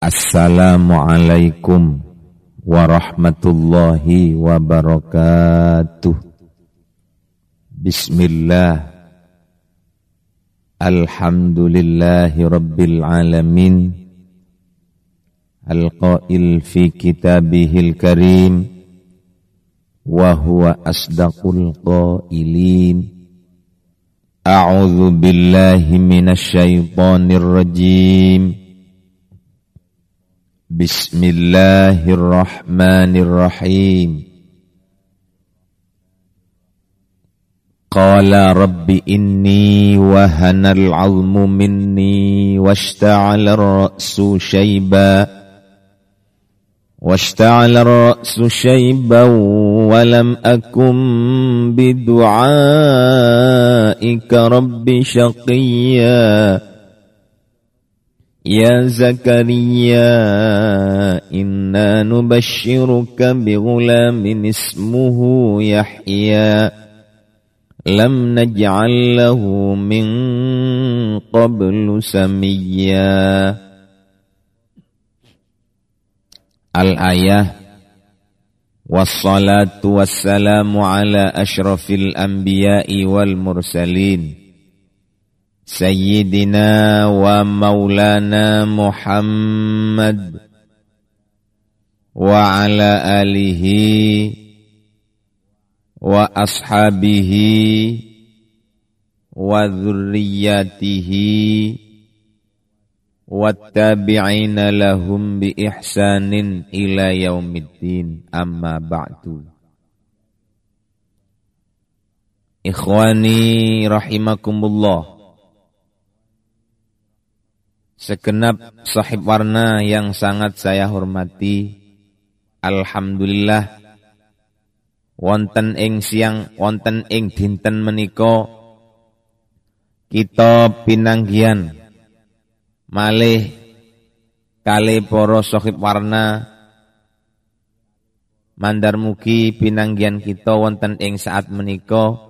Assalamualaikum warahmatullahi wabarakatuh. Bismillah. Alhamdulillahi rabbil alamin. Al-qail fi kitabihil karim. Wa huwa asdaqul qailin. A'udzu billahi rajim. بسم الله الرحمن الرحيم. قال رب إني وهن العظم مني واشتعل الرأس شيبا واشتعل الرأس شيبا ولم أكن بدعائك رب شقيا. يا زكريا إنا نبشرك بغلام اسمه يحيى. لم نجعل له من قبل سميا. الآية والصلاة والسلام على أشرف الأنبياء والمرسلين. سيدنا ومولانا محمد وعلى آله وأصحابه وذرياته والتابعين لهم بإحسان إلى يوم الدين. أما بعد. إخواني رحمكم الله. Segenap sahib warna yang sangat saya hormati. Alhamdulillah. Wonten ing siang wonten ing dinten menika kita pinanggian malih kali para sahib warna. Mandar mugi kita wonten ing saat menika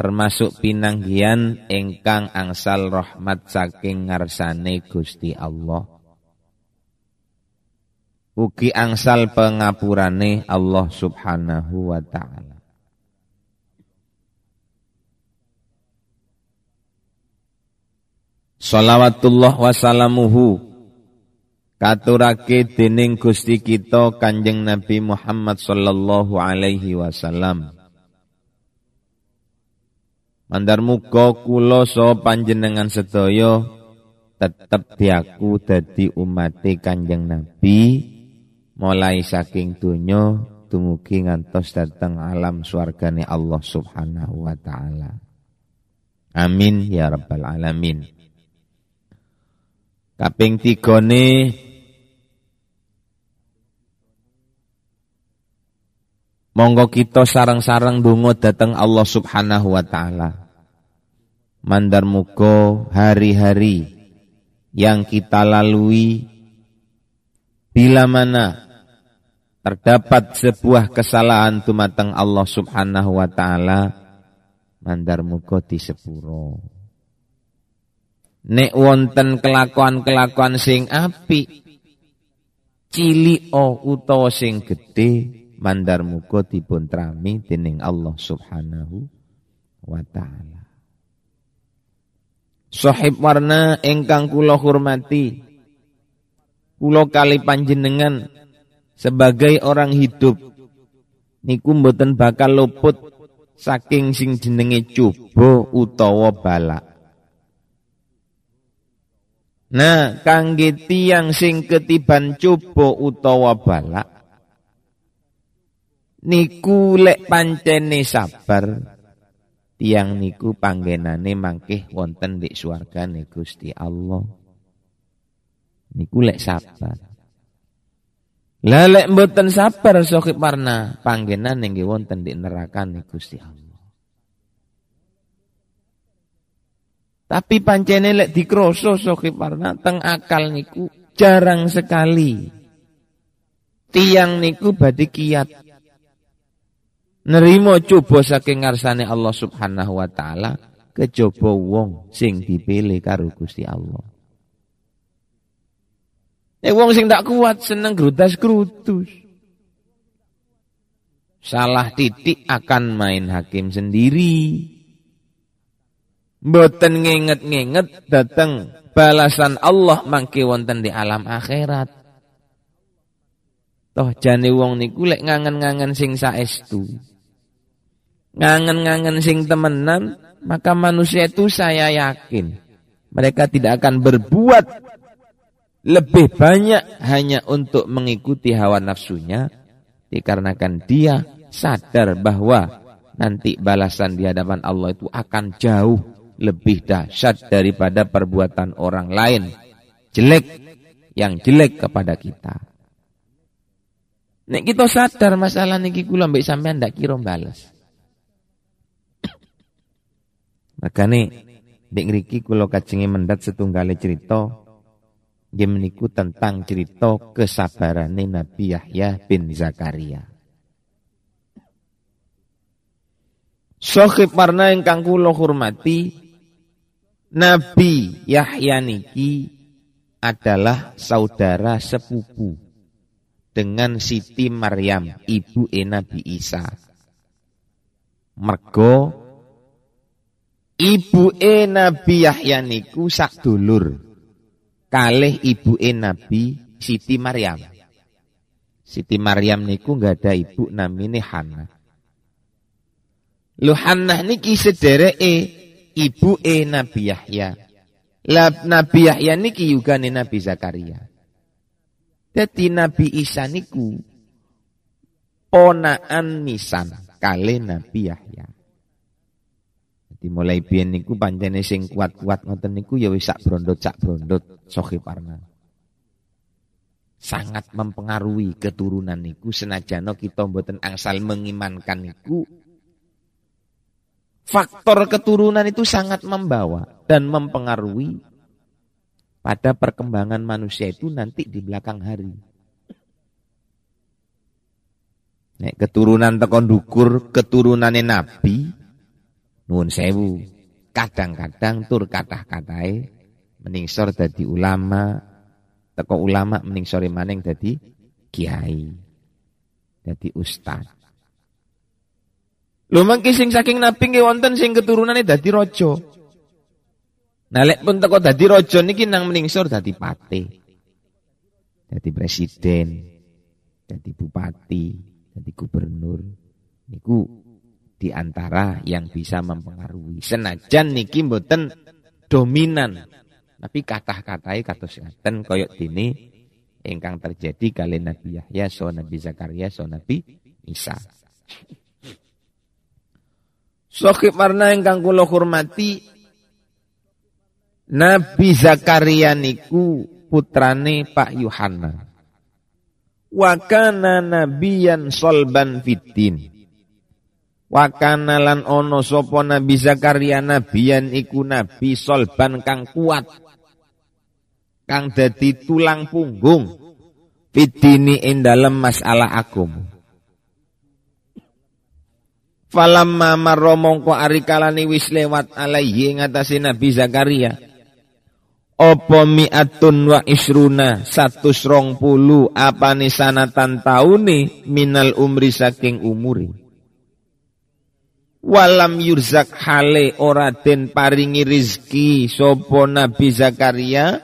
termasuk pinanggian engkang angsal rahmat saking ngarsane Gusti Allah. Ugi angsal pengapurane Allah Subhanahu wa taala. Salawatullah wasalamuhu katurake dening Gusti kita Kanjeng Nabi Muhammad sallallahu alaihi wasallam. Mandar muga kula so panjenengan sedaya tetep diaku dadi umate Kanjeng Nabi mulai saking donya dumugi ngantos dateng alam swargane Allah Subhanahu wa taala. Amin ya rabbal alamin. Kaping tigone Monggo kita sarang-sarang donga datang Allah Subhanahu wa taala. Mandar muga hari-hari yang kita lalui bila mana terdapat sebuah kesalahan tumateng Allah Subhanahu wa taala mandar muga disepuro. Nek wonten kelakuan-kelakuan sing apik cilik utawa sing gedhe mandar muga dipun trami dening Allah Subhanahu wa taala. Sahib warna ingkang kula hormati. Kula kali panjenengan sebagai orang hidup niku mboten bakal luput saking sing jenenge coba utawa balak. Nah, kangge tiyang sing ketiban coba utawa balak niku lek pancene sabar tiang niku panggenane mangkih wonten di swargane Gusti Allah. Niku lek sabar. Lek mboten sabar sokip warna panggenan nggih wonten di neraka Gusti Allah. Tapi pancene lek dikroso sokip warna teng akal niku jarang sekali. Tiang niku badhe kiat nerimo coba saking ngarsane Allah Subhanahu wa taala kejaba wong sing dipilih karo Gusti Allah. Eh wong sing tak kuat seneng grutas-grutus. Salah titik akan main hakim sendiri. Mboten nginget-nginget datang balasan Allah mangke wonten di alam akhirat. Toh jane wong niku lek ngangen-ngangen sing saestu. Ngangen-ngangen sing temenan, maka manusia itu saya yakin mereka tidak akan berbuat lebih banyak hanya untuk mengikuti hawa nafsunya dikarenakan dia sadar bahwa nanti balasan di hadapan Allah itu akan jauh lebih dahsyat daripada perbuatan orang lain jelek yang jelek kepada kita. Nek kita sadar masalah niki kula mbek sampean ndak kira balas. Makane nek ngriki kula kajengi mendat setunggale cerita Nggih meniku tentang cerita kesabarane Nabi Yahya bin Zakaria. Sohib warna ingkang kula hormati Nabi Yahya niki adalah saudara sepupu dengan Siti Maryam, ibu e Nabi Isa. Mergo ibu e Nabi Yahya niku sak dulur kalih ibuke Nabi Siti Maryam. Siti Maryam niku nggak ada ibu namine Hana. Lu Hana niki sedereke ibuke Nabi Yahya. Lah Nabi Yahya niki juga nih Nabi Zakaria. Jadi Nabi Isa niku ponaan nisan kali Nabi Yahya. Dimulai biyen niku pancene sing kuat-kuat ngoten niku ya wis sak brondot sak brondot sohi parna. Sangat mempengaruhi keturunan niku senajano kita mboten angsal mengimankan niku faktor keturunan itu sangat membawa dan mempengaruhi pada perkembangan manusia itu nanti di belakang hari. Nek keturunan tekon dukur keturunannya nabi Nuwun sewu. Kadang-kadang tur kathah-katahe meningsor dadi ulama, teko ulama meningsore maning dadi kiai. Dadi ustaz. Lho mangke sing saking nabi nggih wonten sing keturunane dadi raja. Nah lek pun teko dadi raja niki nang meningsor dadi pate. Dadi presiden, dadi bupati, dadi gubernur. Niku di antara yang bisa mempengaruhi. Senajan niki mboten dominan. Tapi kata-katai kados ngaten koyok dini ingkang terjadi kali Nabi Yahya so Nabi Zakaria so Nabi Isa. Sokip warna ingkang kula hormati Nabi Zakaria niku putrane Pak Yohana. Wa kana nabiyan solban fitin. Wakana lan ono sopo Nabi Zakaria nabian iku nabi solban kang kuat. Kang dadi tulang punggung. Fidini ing dalem masalah agama. Falamma marra mongko ari kalane wis lewat alaihi ngatasi Nabi Zakaria. Apa mi'atun wa isruna satu rong pulu apa sanatan taune minal umri saking umuri walam yurzak hale ora den paringi rizki. Sapa Nabi Zakaria?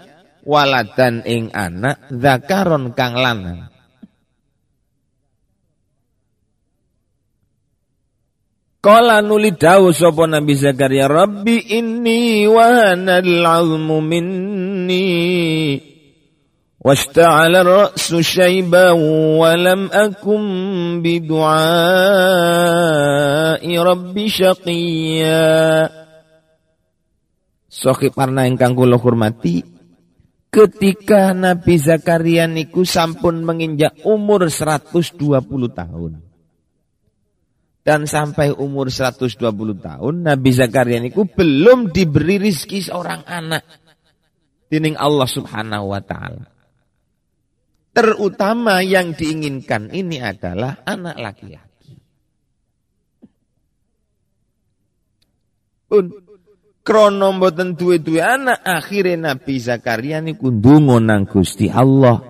Waladan ing anak zakaron kang lanang. Kala nuli dawu sapa Nabi Zakaria Rabbi inni wa hanal azmu minni واشتعل الرأس شيبا ولم أكن بدعاء ربي شقيا Sohib warna ingkang kula hormati ketika Nabi Zakaria niku sampun menginjak umur 120 tahun. Dan sampai umur 120 tahun Nabi Zakaria niku belum diberi rizki seorang anak. Dining Allah subhanahu wa ta'ala. Terutama yang diinginkan ini adalah anak laki-laki. Pun Krono mboten duwe-duwe anak, akhire Nabi Zakaria niku ndonga nang Gusti Allah.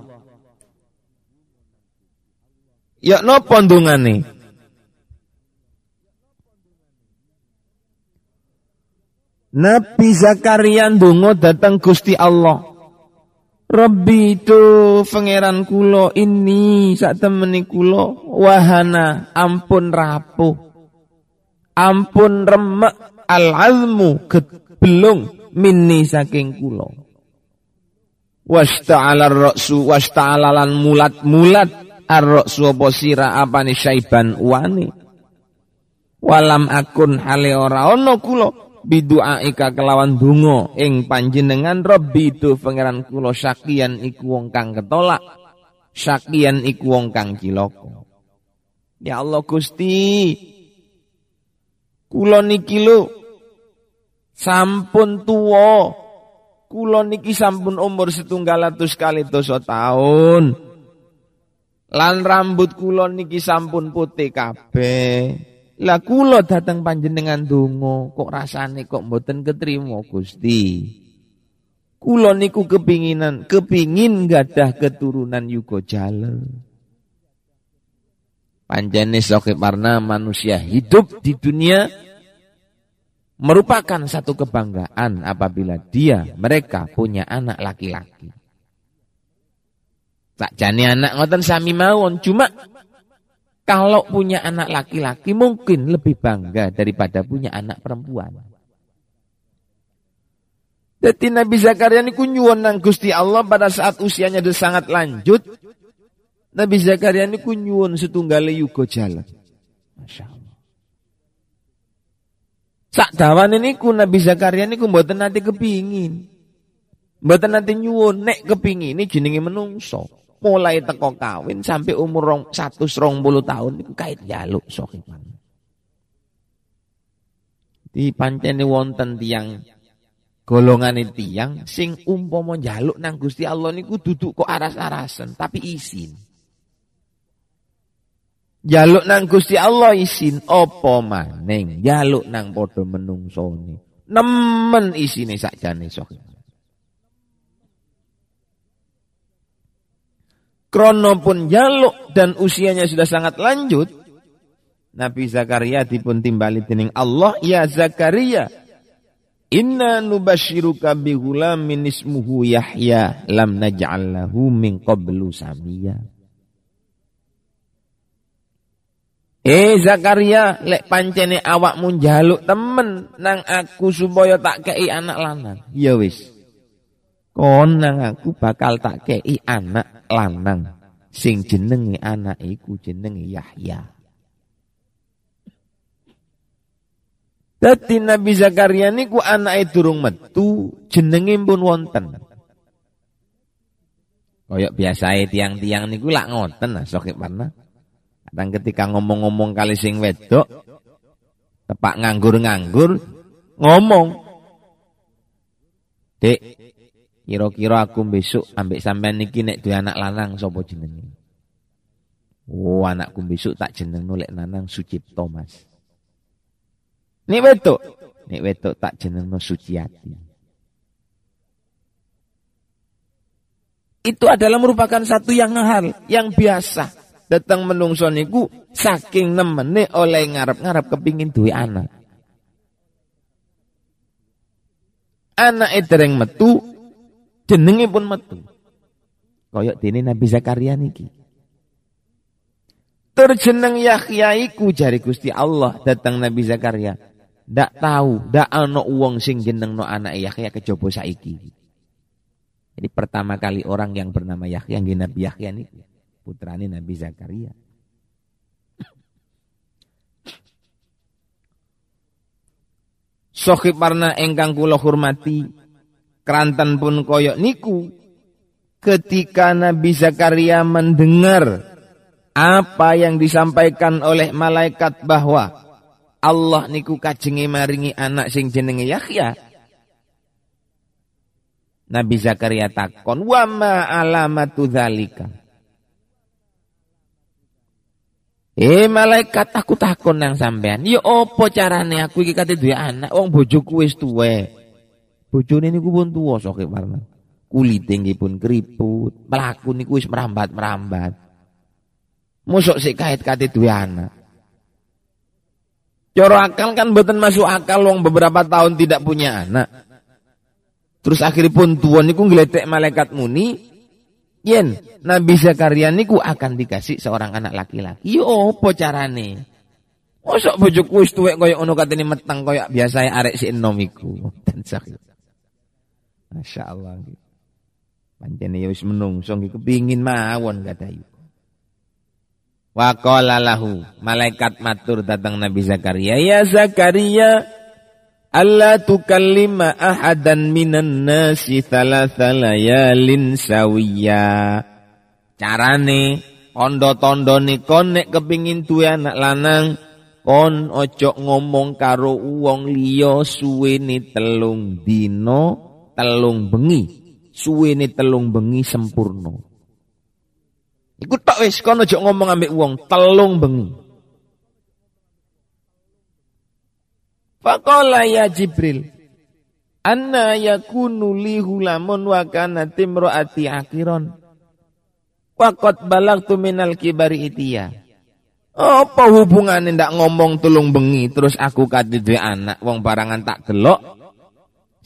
Ya napa ndongane? Nabi Zakaria ndonga datang Gusti Allah. Rabbi itu pangeran kulo ini sak temeni kulo wahana ampun rapuh. Ampun remek al-azmu ketbelung minni saking kula. Wasta'ala ar-ra'su wasta'ala lan mulat-mulat ar-ra'su apa sira apane syaiban wani walam akun hale ora ana kula biduaika kelawan donga ing panjenengan Rabbi itu pangeran kula sakian iku wong kang ketolak sakian iku wong kang cilaka ya Allah Gusti Kula niki lho sampun tuwa. Kula niki sampun umur setunggal atus kali dosa tahun. Lan rambut kula niki sampun putih kabeh. Lah kula dateng panjenengan donga kok rasane kok mboten ketrima Gusti. Kula niku kepinginan, kepingin gadah keturunan yuga jale. Panjane Sohib Parna manusia hidup di dunia merupakan satu kebanggaan apabila dia mereka punya anak laki-laki. Tak jani anak ngoten sami mawon cuma kalau punya anak laki-laki mungkin lebih bangga daripada punya anak perempuan. Jadi Nabi Zakaria ini kunyuan nang Gusti Allah pada saat usianya sudah sangat lanjut Nabi Zakaria ini kunyuun setunggale yugo jalan. Masya Allah. Sak dawan ini ku Nabi Zakaria ini ku mboten nanti kepingin. Mboten nanti nyuwun nek kepingin ini jenenge menungso. Mulai teko kawin sampai umur rong, satu serong puluh tahun itu kait jaluk sokipan. Di pancene wonten tiang golongan tiang sing umpama jaluk nang Gusti Allah niku duduk kok aras-arasan tapi izin. Jaluk nang Gusti Allah isin apa maning jaluk nang padha menungsone. Nemen isine sakjane sok. Krono pun jaluk dan usianya sudah sangat lanjut. Nabi Zakaria dipun timbali dening Allah, ya Zakaria, Inna nubashiruka bi ghulamin ismuhu Yahya lam naj'al lahu min qablu samiyya. Eh Zakaria, lek pancene awakmu njaluk temen nang aku supaya tak kei anak lanang. Ya wis. Kon nang aku bakal tak kei anak lanang sing jenenge anak iku jenenge Yahya. Dadi Nabi Zakaria niku anake durung metu, jenenge pun wonten. Koyok biasae tiang-tiang niku lak ngoten nah sok pernah. Dan ketika ngomong-ngomong kali sing wedok, tepak nganggur-nganggur, ngomong. Dek, kira-kira aku besok ambek sampean niki nek duwe anak lanang sapa jenenge? Oh, anakku besok tak jeneng nolek nanang Sucipto, Mas. Nek wedok, nek wedok tak jeneng no Suciati. Itu adalah merupakan satu yang hal yang biasa datang menungso niku saking nemene oleh ngarep-ngarep kepingin duwe anak. Anak dereng metu, jenenge pun metu. Koyok dene Nabi Zakaria niki. Terjeneng Yahya iku jari Gusti Allah datang Nabi Zakaria. Ndak tahu, ndak ana wong sing jeneng no anak Yahya kejaba saiki. Jadi pertama kali orang yang bernama Yahya nggih Nabi Yahya niki putrane Nabi Zakaria. Sohib warna engkang kula hormati, kerantan pun koyok niku. Ketika Nabi Zakaria mendengar apa yang disampaikan oleh malaikat bahwa Allah niku kajengi maringi anak sing jenenge Yahya. Nabi Zakaria takon, "Wa ma alamatu dzalika?" Eh malaikat aku takon nang sampean. Ya apa carane aku iki kate duwe anak wong bojoku wis tuwe. Bojone niku pun tuwa sok warna. Kulit tinggi pun keriput, mlaku niku wis merambat-merambat. Mosok sik kait-kait duwe anak. Cara akal kan mboten masuk akal wong beberapa tahun tidak punya anak. Terus akhirnya pun tua niku ngeletek malaikat muni yen Nabi Zakaria niku akan dikasih seorang anak laki-laki. Yo apa carane? Mosok bojoku wis tuwek koyo ngono katene meteng koyo biasa arek si enom iku. Dan sakit. Masya Allah. Pancene ya wis menungso kepingin mawon kata iku. Wa qala lahu malaikat matur datang Nabi Zakaria, "Ya Zakaria, alla tukallima ahadan minan nasi thalatha layalin sawiya." Carane tondo-tondone kon nek kepingin duwe anak lanang kon ojo ngomong karo wong liya suwene telung dino, telung bengi. Suwene telung bengi sempurna. Iku tok wis kono aja ngomong ambek wong telung bengi. Faqala ya Jibril Anna yakunu li hulamun wa kana timraati akiron. Waqad balagtu minal kibari itiya. Apa hubungannya ndak ngomong tulung bengi terus aku kate anak wong barangan tak gelok.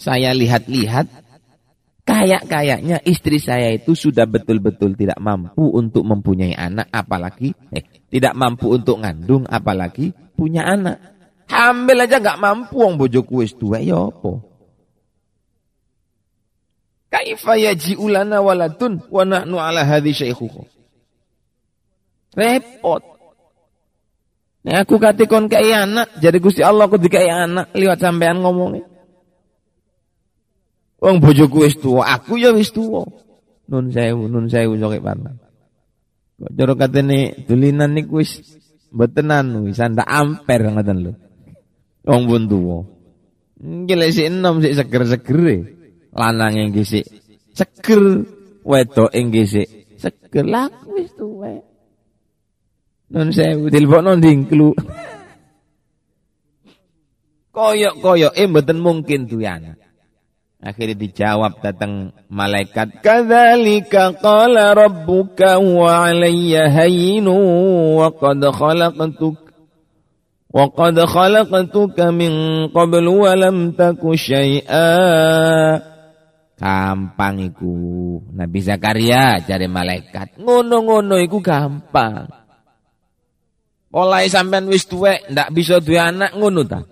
Saya lihat-lihat Kayak-kayaknya istri saya itu sudah betul-betul tidak mampu untuk mempunyai anak, apalagi eh, tidak mampu untuk ngandung, apalagi punya anak. Hamil aja gak mampu wong bojoku wis tuwa ya apa? Kaifa yaji'u lana waladun wa nahnu ala hadhi syaikhuhu. Repot. Nek aku kate kon kaya anak, jadi Gusti Allah aku dikai anak liwat sampean ngomongnya. Wong bojoku wis tuwa, aku ya wis tuwa. Nun sewu, nun sewu sok parna. Kok cara katene dulinan niku wis mbotenan wis ndak amper ngoten lho. Wong pun tuwa. Iki lek sik enom sik seger-seger e. Lanang iki sik seger, wedok iki sik seger. Lah wis tuwa. Nun sewu dilebokno ndingklu. Koyok-koyok eh mboten mungkin duwe anak. Akhirnya dijawab datang malaikat. Kadzalika qala rabbuka wa alayya hayyinu wa qad khalaqtuk wa qad khalaqtuka min qabl wa lam taku syai'a. Gampang iku. Nabi Zakaria cari malaikat. Ngono-ngono iku gampang. Mulai sampean wis tuwek ndak bisa duwe anak ngono ta?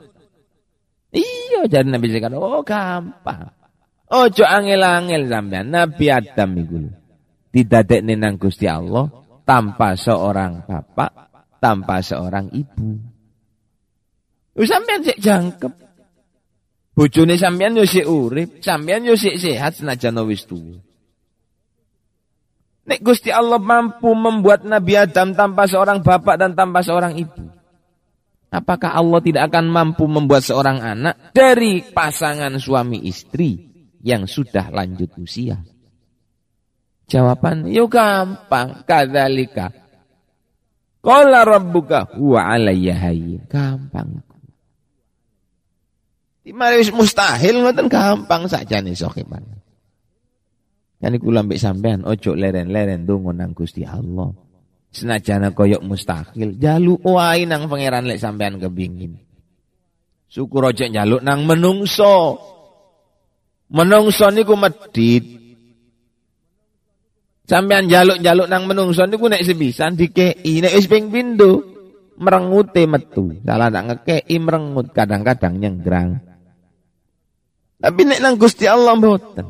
Iya jadi Nabi Zakaria. Oh gampang. Ojo angel-angel sampean. Nabi Adam iku didadekne nang Gusti Allah tanpa seorang bapak, tanpa seorang ibu. Wis sampean sik jangkep. Bojone sampean yo sik urip, sampean yo sik sehat senajan wis tuwa. Nek Gusti Allah mampu membuat Nabi Adam tanpa seorang bapak dan tanpa seorang ibu. Apakah Allah tidak akan mampu membuat seorang anak dari pasangan suami istri yang sudah lanjut usia? Jawaban, yo gampang, kadzalika. Qala rabbuka huwa alayya hayy. Gampang. Mari mustahil ngoten gampang saja nih sokiman. Kan iku lambek sampean ojo leren-leren donga nang Gusti Allah. Senajan koyok mustahil, jaluk wae nang pangeran lek sampean kebingin. Syukur ojo jaluk nang menungso. Menungso niku medit. Sampean jaluk-jaluk nang menungso niku nek sebisan dikei nek wis ping pindho merengute metu. Salah tak ngekei merengut kadang-kadang nyenggrang. Tapi nek nang Gusti Allah mboten.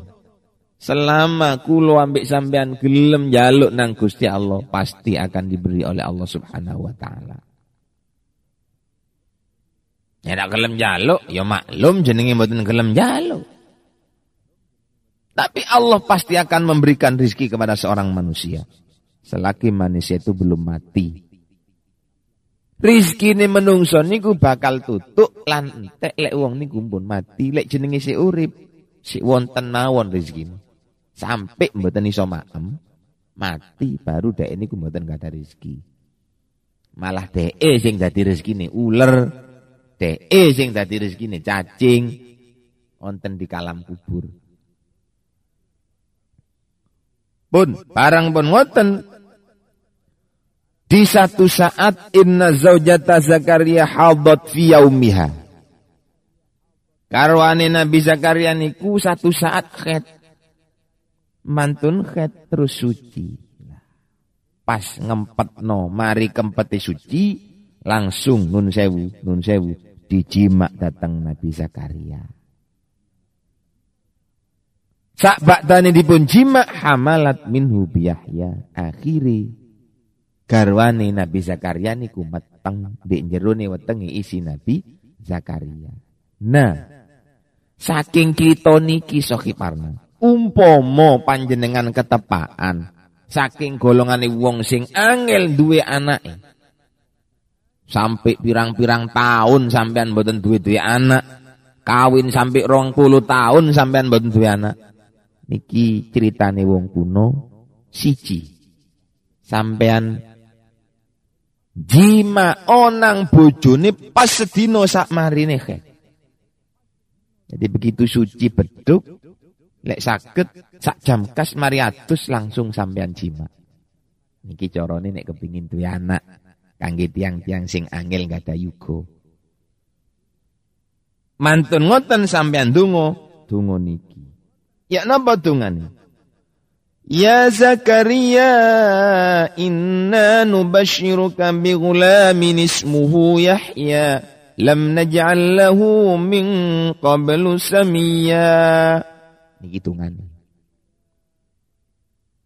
Selama kulo ambek sampean gelem jaluk nang Gusti Allah pasti akan diberi oleh Allah Subhanahu wa taala. Ya tak gelem jaluk ya maklum jenenge mboten gelem jaluk. Tapi Allah pasti akan memberikan rizki kepada seorang manusia. Selagi manusia itu belum mati. Rizki ini menungso niku bakal tutuk lan entek lek wong niku pun mati lek jenenge si urip si wonten mawon rizki. Sampai mboten iso maem mati baru dek niku mboten gak ada rizki. Malah DE sing dadi rezekine uler, DE sing dadi rezekine cacing wonten di kalam kubur. Pun barang pun ngoten di satu saat inna zaujata Zakaria hadat fi yaumiha. Karwane Nabi Zakaria niku satu saat khet. Mantun khet terus suci. Pas ngempet no, mari kempeti suci, langsung nun sewu, nun sewu, dijimak datang Nabi Zakaria. Sak bakdane dipun jimak hamalat minhu biyahya. Akhiri garwane Nabi Zakaria niku meteng di jerone wetenge isi Nabi Zakaria. Nah, saking kita niki Sohiparna, umpomo panjenengan ketepaan saking golongane wong sing angel duwe anake. Sampai pirang-pirang tahun sampean mboten duwe-duwe anak. Kawin sampai rong puluh tahun sampean mboten duwe anak. Niki ceritane wong kuno siji. Sampean Jima onang bojone pas sedino sak marine. Jadi begitu suci beduk, lek sakit sak jam kas mariatus langsung sampean jima. Niki corone nek kepingin duwe anak kangge tiang-tiang sing angel gak ada yugo. Mantun ngoten sampean dungo, dungo niki. Ya napa dungan? Ya Zakaria inna nubashiruka bi gulamin ismuhu Yahya lam naj'al lahu min qablu samia. Niki gitu dungane.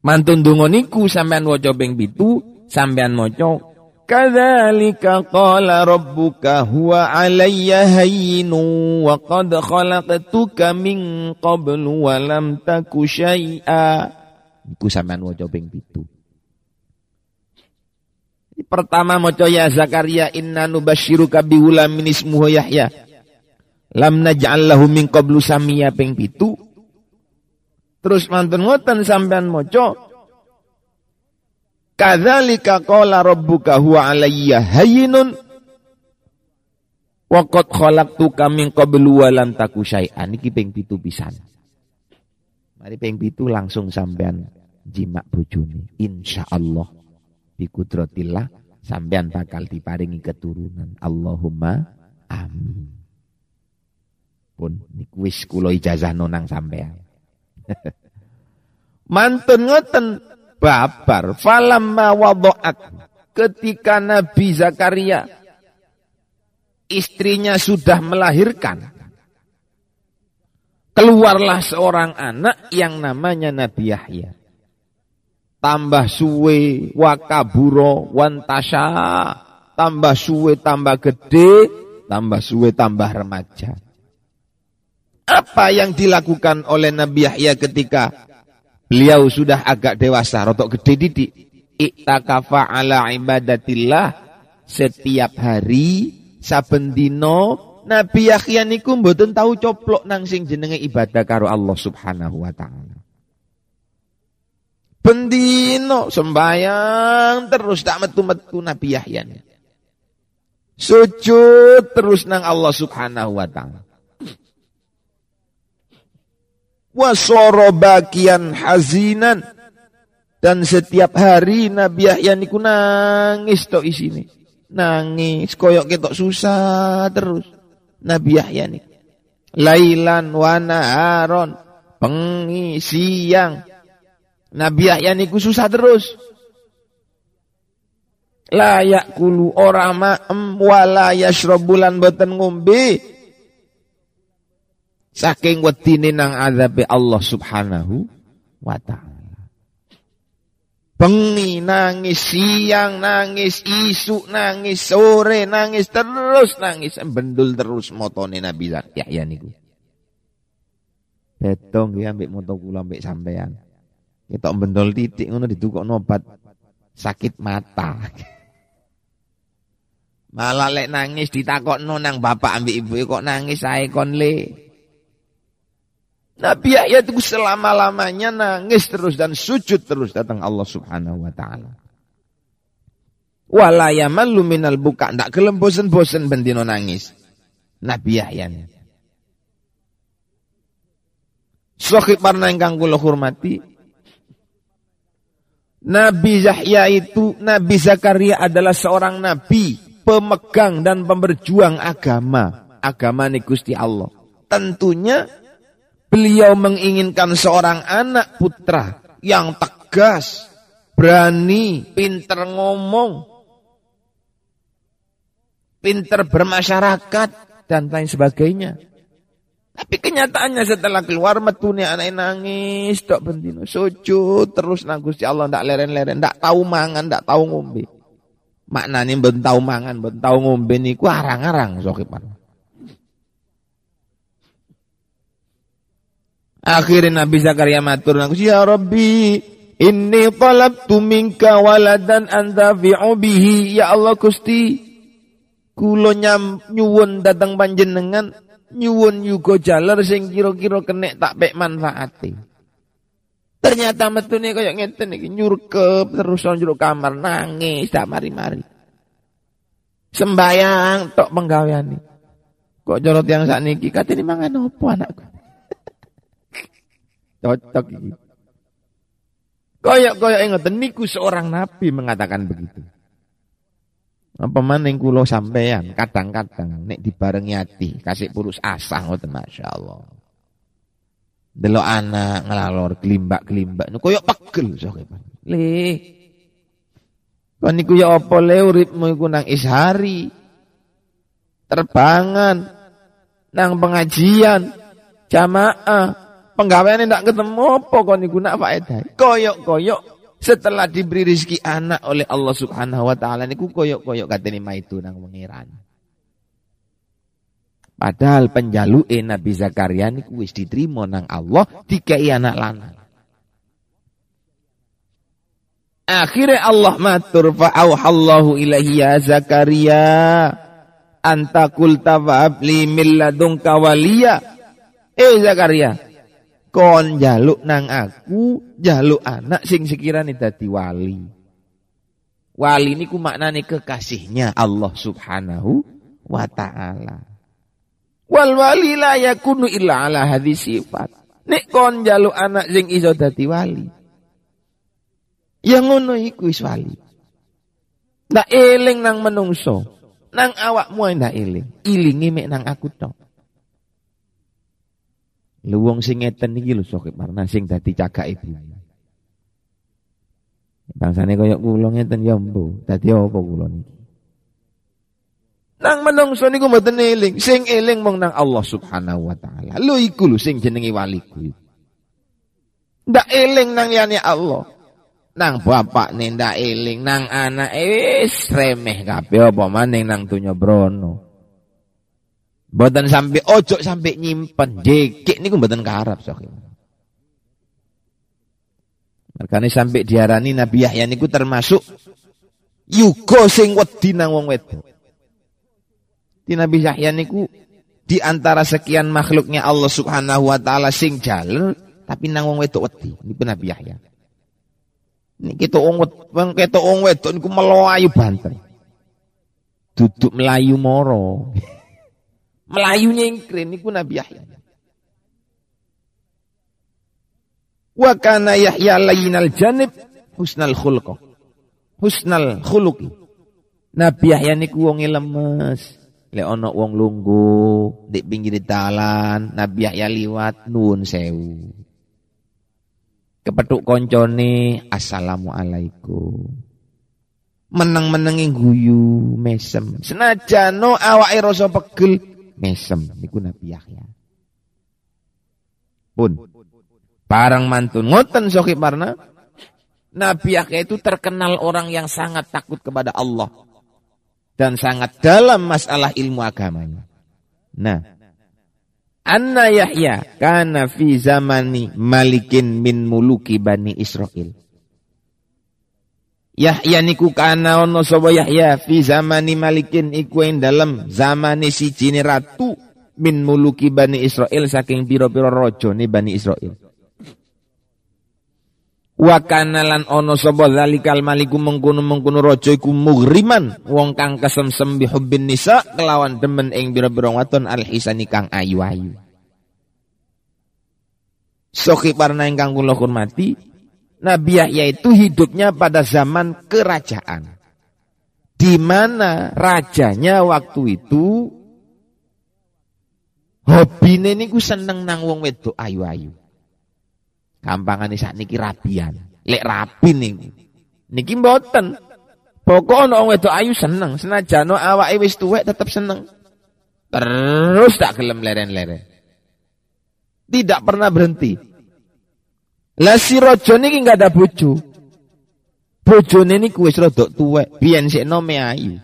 Mantun donga niku sampean waca ping 7, sampean maca kadzalika qala rabbuka huwa alayya hayyinu wa qad khalaqtuka min qablu wa lam taku syai'a Iku sampean waca ping 7. Pertama maca ya Zakaria inna nubasyiruka bi ulamin ismuhu Yahya. Lam naj'al lahu min qablu samia ping 7. Terus mantun ngoten sampean maca Kadzalika qala rabbuka huwa alayya hayyinun wa qad khalaqtuka min qablu wa lam taku syai'an iki ping 7 pisan. Mari ping pitu langsung sampean jimak bojone. Insyaallah bi kudratillah sampean bakal diparingi keturunan. Allahumma amin. Pun niku wis kula ijazah nonang sampean. Mantun ngoten babar falamma wada'at ketika Nabi Zakaria istrinya sudah melahirkan keluarlah seorang anak yang namanya Nabi Yahya. Tambah suwe wakaburo wantasha, tambah suwe tambah gede, tambah suwe tambah remaja. Apa yang dilakukan oleh Nabi Yahya ketika beliau sudah agak dewasa, rotok gede didik? Iktakafa ala ibadatillah setiap hari saben dino Nabi Yahya niku mboten tahu coplok nang sing jenenge ibadah karo Allah Subhanahu wa taala. Bendino sembayang terus tak metu-metu Nabi Yahya. Sujud terus nang Allah Subhanahu wa taala. Wasoro bagian hazinan dan setiap hari Nabi Yahya niku nangis to isine. Nangis koyok ketok susah terus. Nabi Yahya nih. Lailan wa naharon. Pengi, siang. Nabi Yahya niku susah terus. Layak kulu ora ma'em wala yashrobulan boten ngombe. Saking wedine nang azabe Allah subhanahu wa ta'ala. Bengi nangis, siang nangis, isu nangis, sore nangis, terus nangis. Bendul terus motone Nabi Yahya niku. Betong ya ambek moto kula ambek sampean. Kita bendol titik ngono ditukok obat sakit mata. Malah lek nangis ditakokno nang bapak ambek ibu kok nangis ae kon le. Nabi Yahya itu selama-lamanya nangis terus dan sujud terus datang Allah Subhanahu wa taala. Wala yamallu minal buka. Ndak gelem bosen-bosen bendino nangis. Nabi Yahya. Sohib parna ingkang kula hormati. Nabi Yahya itu, Nabi Zakaria adalah seorang nabi, pemegang dan pemberjuang agama. Agama Gusti Allah. Tentunya beliau menginginkan seorang anak putra yang tegas, berani, pinter ngomong, pinter bermasyarakat, dan lain sebagainya. Tapi kenyataannya setelah keluar metune anak nangis tok bentino sujud terus nang Gusti Allah ndak leren-leren ndak tahu mangan ndak tahu ngombe. Maknane ben tahu mangan ben tahu ngombe niku arang-arang sokipan. Akhirnya Nabi Zakaria matur nang Ya Rabbi Inni talabtu minka waladan anta bihi ya Allah Gusti kula nyam nyuwun datang panjenengan nyuwun yugo jaler sing kira-kira kenek tak pek manfaati. Ternyata metune kaya ngeten iki nyurkep terus njero kamar nangis tak mari-mari. Sembayang tok penggaweane. Kok jorot yang sakniki katene mangan opo anakku. Cocok iki. Koyok-koyok ngoten niku seorang nabi mengatakan begitu. Apa maning kula sampean kadang-kadang nek dibarengi ati kasih purus asa ngoten masyaallah. Delok anak ngelalor gelimbak-gelimbak niku koyo pegel sok Le. Kon niku ya apa le uripmu iku nang ishari. Terbangan nang pengajian jamaah penggaweane ndak ketemu apa kon niku nak faedah. Koyok-koyok setelah diberi rezeki anak oleh Allah Subhanahu wa taala niku koyok-koyok katene maitu nang mengiran. Padahal penjaluke Nabi Zakaria niku wis diterima nang Allah dikai anak lanang. Akhirnya Allah matur fa auhallahu ilaihi ya Zakaria anta qulta wa abli min ladunka waliya. Eh Zakaria, kon jaluk nang aku jaluk anak sing sekiranya dadi wali. Wali niku maknane kekasihnya Allah subhanahu wa ta'ala. Wal wali la yakunu illa ala hadis sifat. Nek kon jaluk anak sing iso dadi wali yang ngono iku is wali. Ndak eling nang menungso. Nang awakmu ndak eling. Ilingi mek nang aku tok Lu wong sing ngeten iki lho sok marna sing dadi cagake bumi. Bangsane kaya kula ngeten ya mbo, dadi apa kula niki? Nang menungso niku mboten eling, sing eling mung nang Allah Subhanahu wa taala. Lho iku lho sing jenenge waliku. Ndak eling nang liyane Allah. Nang bapak ndak eling, nang anak wis remeh kabeh apa maning nang donya brono. Mboten sampai ojo sampai nyimpen jekik niku mboten karep sok. Makanya sampai diarani Nabi Yahya niku termasuk yugo sing wedi nang wong wedok. Di Nabi Yahya niku di antara sekian makhluknya Allah Subhanahu wa taala sing jaler tapi nang wong wedok wedi. Niku Nabi Yahya. Niki to wong wong ketok wong wedok niku melayu banter. Duduk melayu moro. Melayu nyengkrin niku Nabi Yahya. Wa kana Yahya lainal janib husnal khulqa. Husnal khuluqi. Nabi Yahya niku wong lemes. Lek ana wong lunggu di pinggir dalan, Nabi Yahya liwat nun sewu. Kepethuk koncone, assalamualaikum. Meneng-menengi guyu mesem. Senajan no awake rasa pegel mesem niku Nabi Yahya. Pun parang mantun ngoten soki parna Nabi Yahya itu terkenal orang yang sangat takut kepada Allah dan sangat dalam masalah ilmu agamanya. Nah, Anna Yahya kana fi zamani malikin min muluki Bani Israel. Yahya niku kana ono sapa Yahya fi zamani malikin iku ing dalem zamane siji ratu min muluki Bani Israel saking pira-pira raja ni Bani Israel. Wa kana lan ana sapa zalikal maliku mengkono-mengkono raja iku mughriman wong kang kesemsem bi hubbin nisa kelawan demen ing bira-bira waton alhisani kang ayu-ayu. Soki parna ingkang kula hormati, Nabi Yahya itu hidupnya pada zaman kerajaan. Di mana rajanya waktu itu hobine niku seneng nang wong wedok ayu-ayu. Gampangane sak niki rabian. Lek rabi niku. Niki mboten. Pokok ana wong wedok ayu seneng, senajan awake wis tuwek tetep seneng. Terus tak gelem leren-leren. Tidak pernah berhenti. Lah si rojo niki nggak ada bojo. Bojone niku wis rada tuwek, biyen sik nome ayu.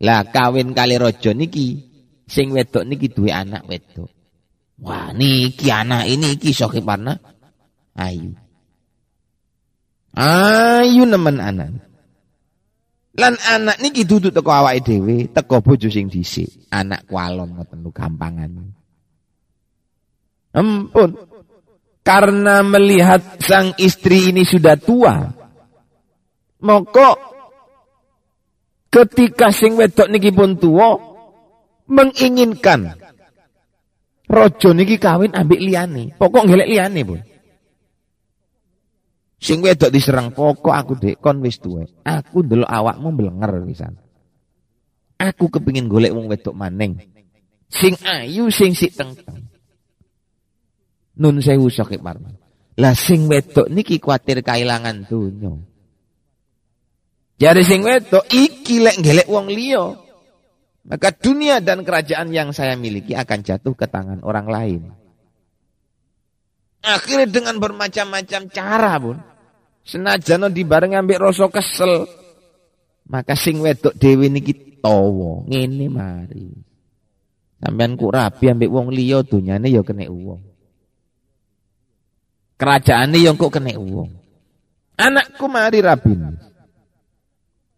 Lah kawin kali rojo niki sing wedok niki duwe anak wedok. Wah, niki anak ini iki sok parna ayu. Ayu nemen anak. Lan anak niki dudu teko awake dhewe, teko bojo sing dhisik. Anak kualon ngoten gampangan. Ampun. Karena melihat sang istri ini sudah tua. Maka ketika sing wedok niki pun tua menginginkan rojo niki kawin ambik liane. Pokok ngelek liane pun. Sing wedok diserang pokok aku dek kon wis tuwe. Aku ndelok awakmu mblenger pisan. Aku kepingin golek wong wedok maneng. Sing ayu sing sik tengteng. Nun sewu sakit parman. Lah sing wedok niki kuatir kailangan donya. Jadi sing wedok iki lek gelek wong liya. Maka dunia dan kerajaan yang saya miliki akan jatuh ke tangan orang lain. Akhirnya dengan bermacam-macam cara pun. Senajan dibareng ambek rasa kesel. Maka sing wedok dewi niki tawa. Ngene mari. Sampean ku rabi ambek wong liya dunyane ya kena wong. Kerajaan ini yang kok kena uang. Anakku mari rabin.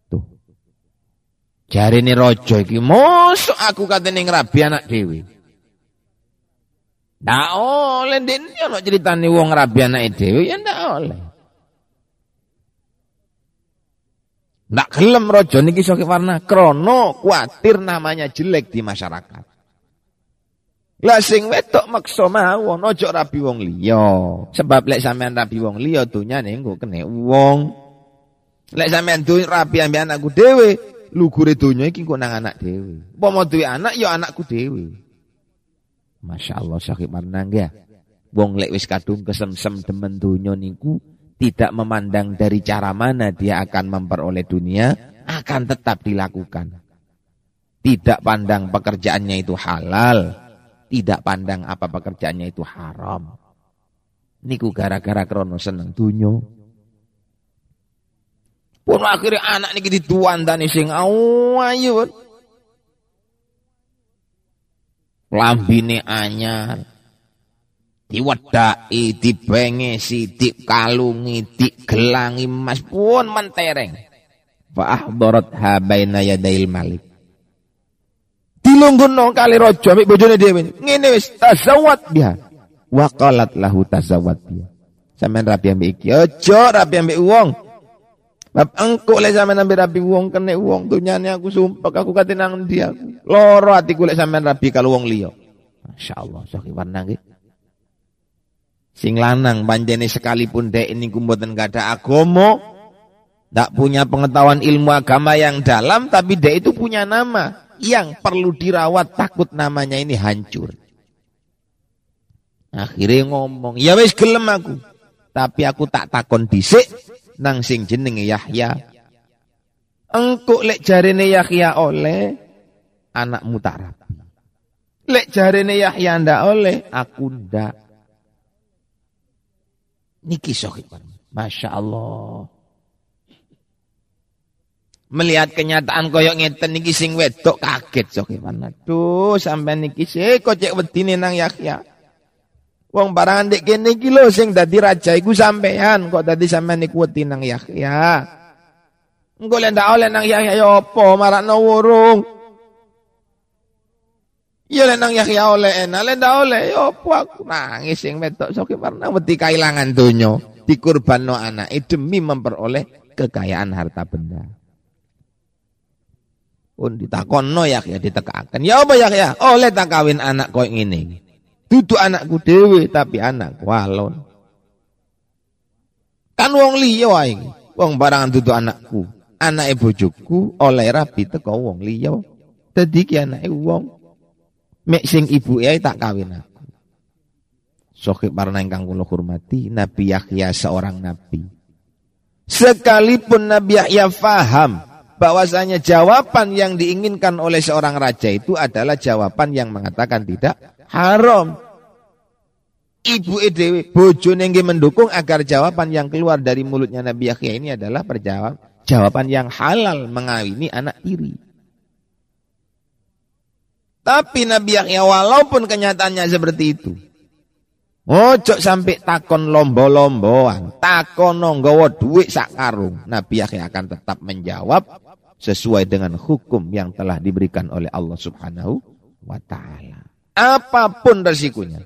Tuh. Jari ini rojo iki. Mosok aku katanya ngerabi anak dewi. Nggak oleh. Ini ada cerita nih uang rabi anak dewi. Ya nggak oleh. Nggak gelem rojo niki sok warna krono kuatir namanya jelek di masyarakat. Lah sing wedok maksa mawon aja rabi wong liya. Sebab lek sampean rabi wong liya dunyane engko kene wong. Lek sampean duwe rabi ambek anakku dhewe, lugure donya iki kok nang anak dhewe. Apa duwe anak ya anakku dhewe. Masya Allah sakit marnang ya. Wong lek wis kadung kesemsem demen donya niku tidak memandang dari cara mana dia akan memperoleh dunia akan tetap dilakukan. Tidak pandang pekerjaannya itu halal tidak pandang apa pekerjaannya itu haram. Niku gara-gara krono seneng dunyo. Pun akhirnya anak niki dituandani sing ayu. Lambine anyar. Diwedaki, dibengesi, dikalungi, digelangi emas pun mentereng. Fa ahdarat ha baina yadail malik dilungguhno kali raja ambek bojone dhewe. Ngene wis tazawwat biha. Wa qalat lahu tazawwat biha. Sampeyan rapi ambek iki. Aja rapi ambek wong. Bab engko lek sampean ambek rapi wong kene wong dunyane aku sumpah aku kate nang dia. Loro atiku lek sampean rapi kalau wong liya. Masyaallah sakit warna nggih. Sing lanang panjene sekalipun dek ini mboten gak ada agama, tak punya pengetahuan ilmu agama yang dalam, tapi dek itu punya nama yang perlu dirawat takut namanya ini hancur. Akhirnya ngomong, ya wis gelem aku. Tapi aku tak takon dhisik nang sing jenenge Yahya. Engkuk lek jarene Yahya oleh anakmu tak rapi. Lek jarene Yahya ndak oleh aku ndak. Niki sohib. Masya Allah melihat kenyataan koyok ngeten niki sing wedok kaget sok mana tuh sampai niki sih kocek wedine nang Yahya? Wong barangan dek kene iki lho sing dadi raja iku sampean. Kok dadi sampean niku wedi nang Yahya? Engko lek oleh nang Yahya ya apa? Marakno wurung. Ya lek nang Yahya oleh enak lek ndak oleh ya apa? Aku nangis sing wedok sok warna wedi kailangan donya dikurbanno anak demi memperoleh kekayaan harta benda. Pun no ya ya ditekakan. Ya apa ya ya? Oleh tak kawin anak kau ini. Duduk anakku dewi tapi anak walon. Kan wong liya wae. Wong barangan duduk anakku. Anak bojoku oleh rapi teko wong liya. Dadi ki anake wong. Mek sing ibu ya tak kawin aku. Sohib parna ingkang kula hormati, Nabi Yahya seorang nabi. Sekalipun Nabi Yahya faham bahwasanya jawaban yang diinginkan oleh seorang raja itu adalah jawaban yang mengatakan tidak haram. Ibu edewi bojo nengge mendukung agar jawaban yang keluar dari mulutnya Nabi Yahya ini adalah perjawab jawaban yang halal mengawini anak tiri. Tapi Nabi Yahya walaupun kenyataannya seperti itu. Ojo sampai takon lombo-lomboan, takon nonggowo duit sak karung. Nabi Yahya akan tetap menjawab sesuai dengan hukum yang telah diberikan oleh Allah Subhanahu wa taala. Apa pun resikonya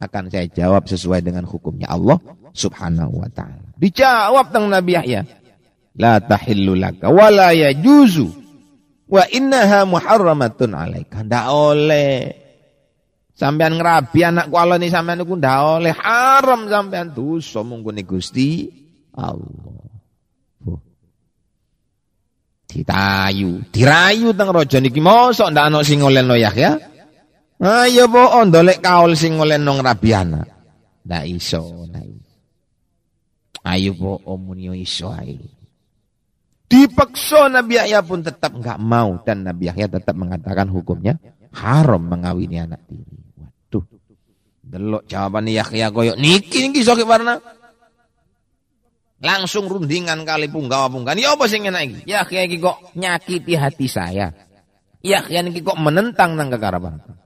akan saya jawab sesuai dengan hukumnya Allah Subhanahu wa taala. Dijawab tentang Nabi Yahya. La tahillu laka wa la yajuzu wa innaha muharramatun alaika. Ndak oleh sampean ngerabi anak kula ni sampean niku ndak oleh haram sampean dosa mungkune Gusti Allah. Oh. Ditayu, dirayu teng raja niki mosok ndak ana sing olehno Yahya. Ayo po ndolek kaul sing nong rabiana. Ndak iso, ndak Ayo po omunio iso ae. Dipaksa Nabi Yahya pun tetap enggak mau dan Nabi Yahya tetap mengatakan hukumnya haram mengawini anak tiri. Waduh. Delok jawaban Yahya koyok niki niki sok warna. Langsung rundingan kali punggawa punggan. Ya apa sing enak iki? Yahya iki kok nyakiti hati saya. Yahya niki kok menentang nang kekarapan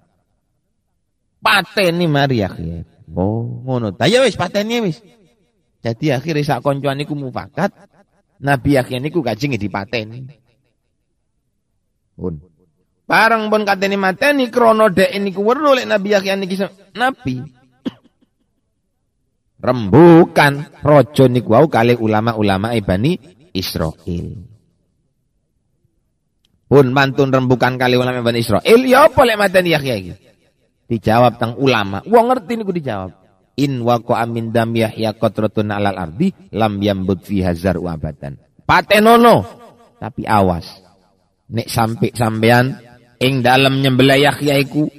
pateni mari akhir. Oh, ngono. Ta ya wis pateni wis. Jadi akhirnya sak koncoan niku mufakat Nabi akhir niku kajing dipateni. Pun. Barang pun kateni mateni krono dek niku weru lek Nabi akhir niki Nabi. Rembukan rojo niku wau kali ulama-ulama ibani Israel. Pun mantun rembukan kali ulama ibani Israel. Ya apa lek mateni Yahya iki? Dijawab tang ulama. Wong ngerti niku dijawab. In waqo amin dam yahya qatratun alal ardi lam yambut fi hazar abadan. Patenono. Tapi awas. Nek sampai sampean ing dalam nyembelih Yahya iku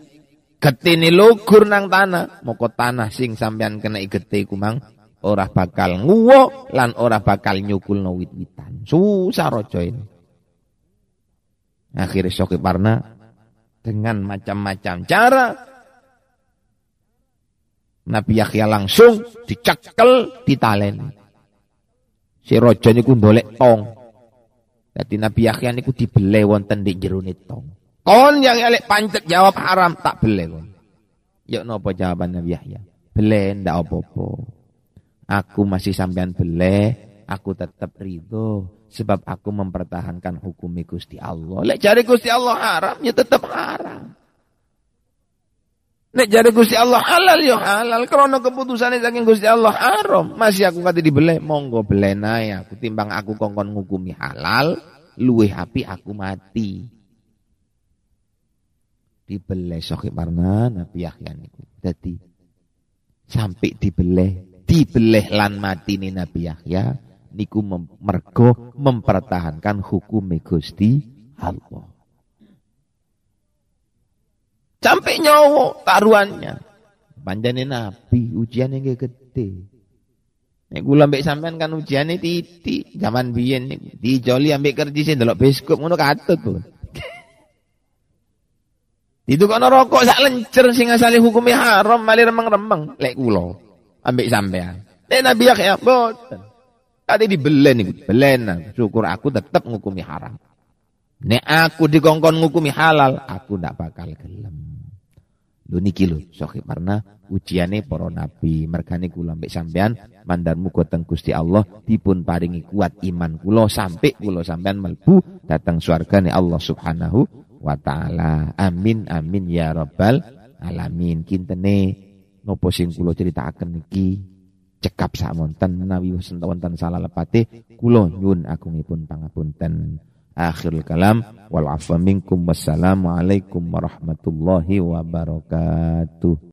getine lugur nang tanah, moko tanah sing sampean kena gete iku mang ora bakal nguwo lan ora bakal nyukulno wit-witan. Susah rojo ini. Akhirnya Soki Parna dengan macam-macam cara Nabi Yahya langsung dicekel ditalen. Si rojo niku ndolek tong. Jadi Nabi Yahya niku dibele wonten di jerone tong. Kon yang elek pancet jawab haram tak bele kon. Yuk nopo jawaban Nabi Yahya? Bele ndak apa-apa. Aku masih sampean bele, aku tetap ridho sebab aku mempertahankan hukum Gusti Allah. Lek cari Gusti Allah haram ya tetap haram. Nek jare Gusti Allah halal ya halal. Krono keputusane saking Gusti Allah haram. Masih aku kate dibeleh, monggo belenae aku timbang aku kongkon ngukumi halal, luwih api aku mati. Dibeleh sok marna Nabi Yahya niku. Dadi sampai dibeleh, dibeleh lan mati nih Nabi Yahya niku mem mergo mempertahankan hukum Gusti Allah. Sampai nyawa taruhannya. Panjane nabi ujiannya gak gede. Nek kula mbek sampean kan ujiane titik zaman biyen niku. Dijoli ambek kerjise ndelok bioskop ngono katut, Bu. Itu kono rokok sak lencer sing asale hukumnya haram mali remeng-remeng lek kula ambek sampean. Nek Nabi ya boten. Tadi dibelen niku, belen. Syukur aku tetap ngukumi haram. Nek aku dikongkon ngukumi halal, aku ndak bakal gelem. Lho niki lho sohi karena ujiane para nabi mergane kula mbek sampean mandar muga teng Gusti Allah dipun paringi kuat iman kula sampai kula sampean melbu datang surgane Allah Subhanahu wa taala. Amin amin ya rabbal alamin. Kintene nopo sing kula critakaken niki cekap samonten menawi wonten salah lepate kula nyuwun agungipun pangapunten. Akhirul kalam wal afwa minkum wassalamu alaikum warahmatullahi wabarakatuh.